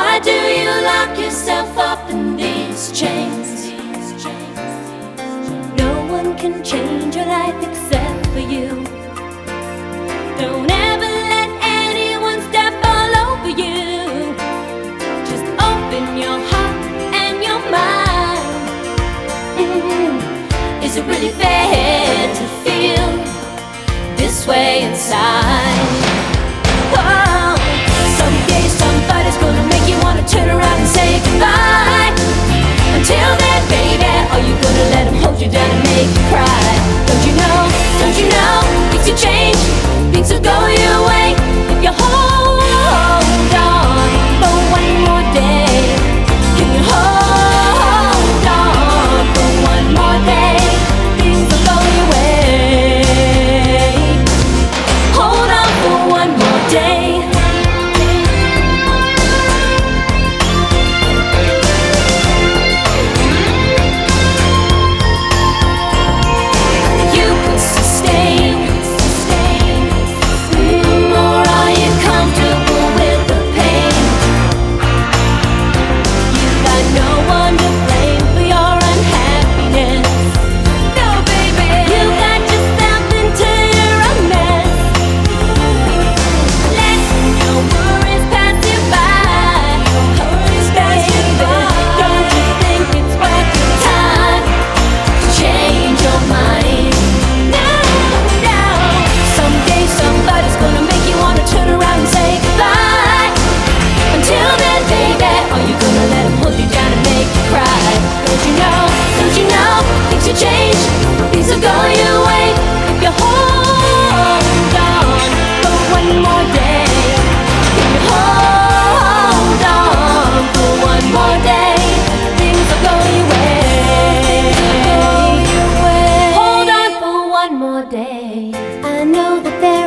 Why do you lock yourself up in these chains? No one can change your life except for you. Don't ever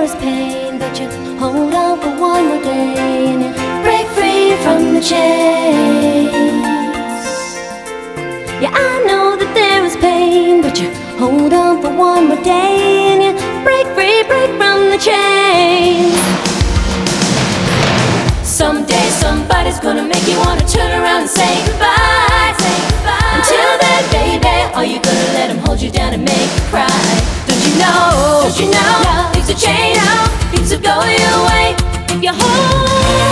there is pain, but you hold on for one more day and you break free from the chains. Yeah, I know that there is pain, but you hold on for one more day and you break free, break from the chains. Oh